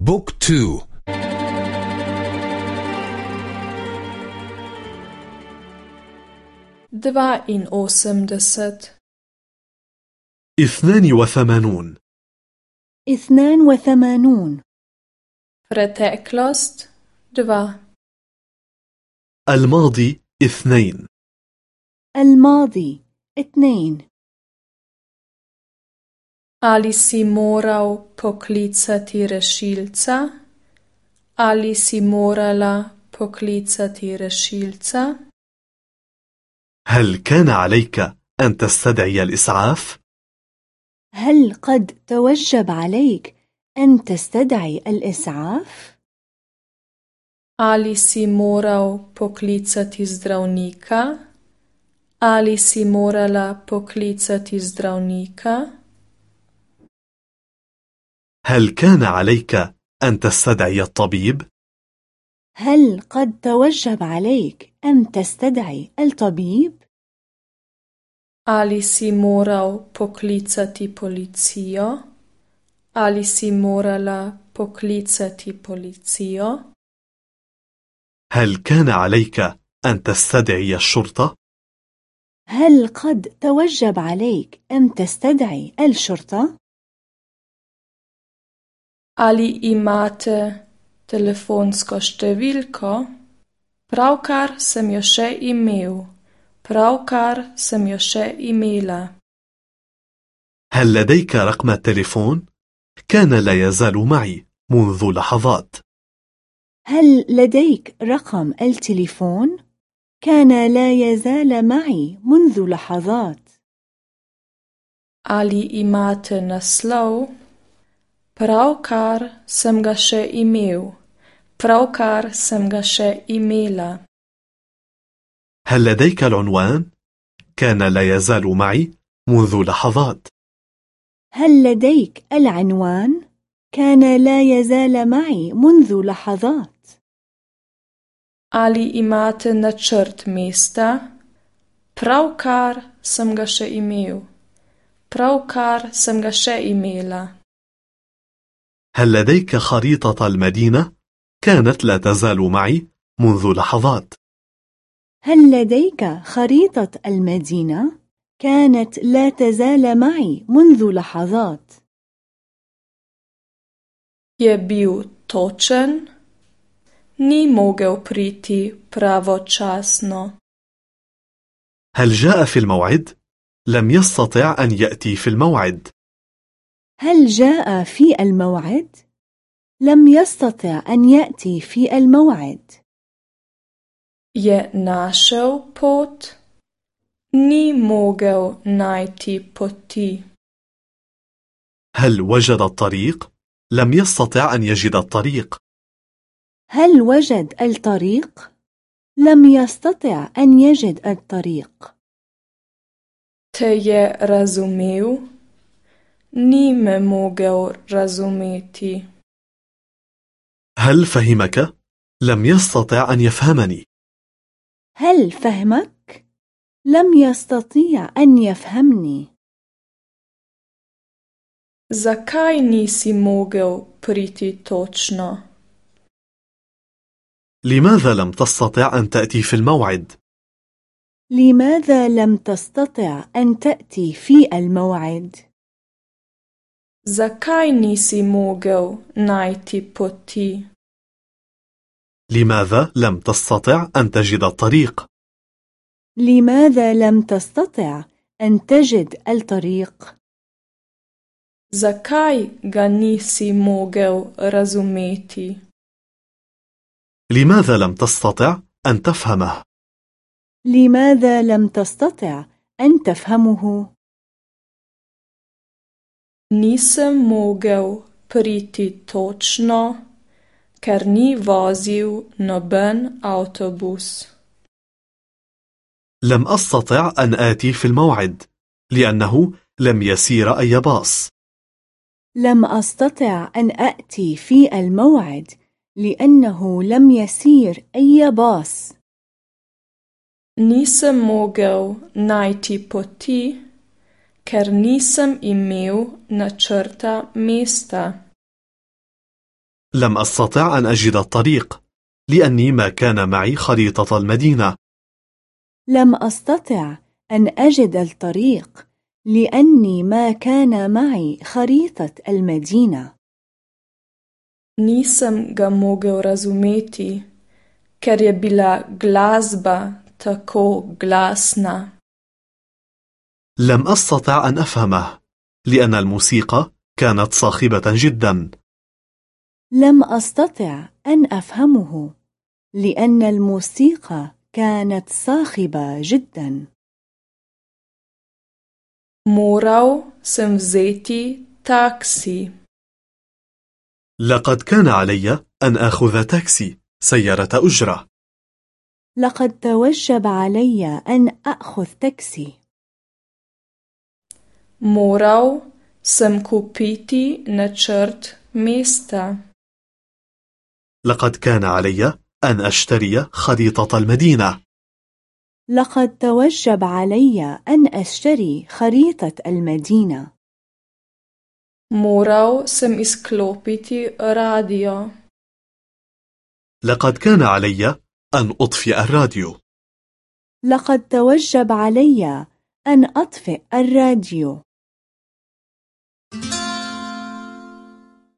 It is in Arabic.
Book two. dvainosemdeset اثنان وثمانون. اثنان وثمانون. Preteklost dva. الماضي اثنين. الماضي اثنين. Ali si moral poklicati rešilca? Ali si morala poklicati rešilca? هل كان عليك أن تستدعي الإسعاف؟ هل قد توجب عليك أن تستدعي الإسعاف؟ Ali si moral poklicati zdravnika? Ali si morala poklicati zdravnika? هل كان عليك أن تستدعي الطبيب؟ هل قد توجب عليك أن تستدعي الطبيب؟ Ali si moral poklicati policijo? Ali si morala poklicati policijo? هل كان عليك أن تستدعي الشرطة؟ هل قد توجب عليك أن تستدعي الشرطة؟ ali imate telefonsko številko? Pravkar sem jo še imel. Pravkar sem jo še imela. هل لديك رقم التليفون؟ كان لا يزال معي منذ لحظات. هل لديك رقم التليفون؟ كان لا يزال معي منذ لحظات. علي إمات نسلو Pravkar sem ga še imel. Pravkar sem ga še imela. هل لديك العنوان؟ كان لا يزال معي منذ لحظات هل لديك العنوان؟ كان لا يزال معي منذ لحظات Ali imate načrt mesta? Pravkar sem ga še imel. Pravkar sem ga še imela. هل لديك خريطة المدينة؟ كانت لا تزال معي منذ لحظات هل لديك خريطة المدينة؟ كانت لا تزال معي منذ لحظات Je bil točen? Ni mogel priti pravočasno. هل جاء في الموعد؟ لم يستطع أن يأتي في الموعد هل جاء في الموعد؟ لم يستطع أن يأتي في الموعد Je našel pot? Ni mogel najti poti. هل وجد الطريق؟ لم يستطع أن يجد الطريق هل وجد الطريق؟ لم يستطع أن يجد الطريق Te je razumel? Ni me mogel razumeti. هل فهمك؟ لم يستطع أن يفهمني هل فهمك؟ لم يستطيع أن يفهمني Zakaj nisi mogel priti točno? لماذا لم تستطع أن تأتي في الموعد؟ لماذا لم تستطع أن تأتي في الموعد؟ Zakaj nisi mogel najti poti? لماذا لم تستطع أن تجد الطريق؟ لماذا لم تستطع أن تجد الطريق؟ Zakaj ga nisi mogel razumeti? لماذا لم تستطع أن تفهمه؟ لماذا لم تستطع أن تفهمه؟ Nisem mogel priti točno, ker ni vozil noben avtobus. لم أستطع أن آتي في الموعد لأنه لم يسير أي باص لم أستطع أن أأتي في الموعد لأنه لم يسير أي باص Nisem mogel najti poti, ker nisem imel načrta mesta. لم أستطع أن أجد الطريق لأني ما كان معي خريطة المدينة لم أستطع أن أجد الطريق لأني ما كان معي خريطة المدينة. Nisem ga mogel razumeti, ker je bila glasba tako glasna. لم أستطع أن أفهمه لأن الموسيقى كانت صاخبة جدا. لم أستطع أن أفهمه لأن الموسيقى كانت صاخبة جدا. Sem vzeti taksi. لقد كان علي أن أخذ تاكسي سيارة أجرة. لقد توجب علي أن أخذ تاكسي. Moral sem kupiti načrt mesta. لقد كان علي أن أشتري خريطة المدينة لقد توجب علي أن أشتري خريطة المدينة. Moral sem izklopiti radio. لقد كان علي أن أطفئ الراديو لقد توجب علي أن أطفئ الراديو.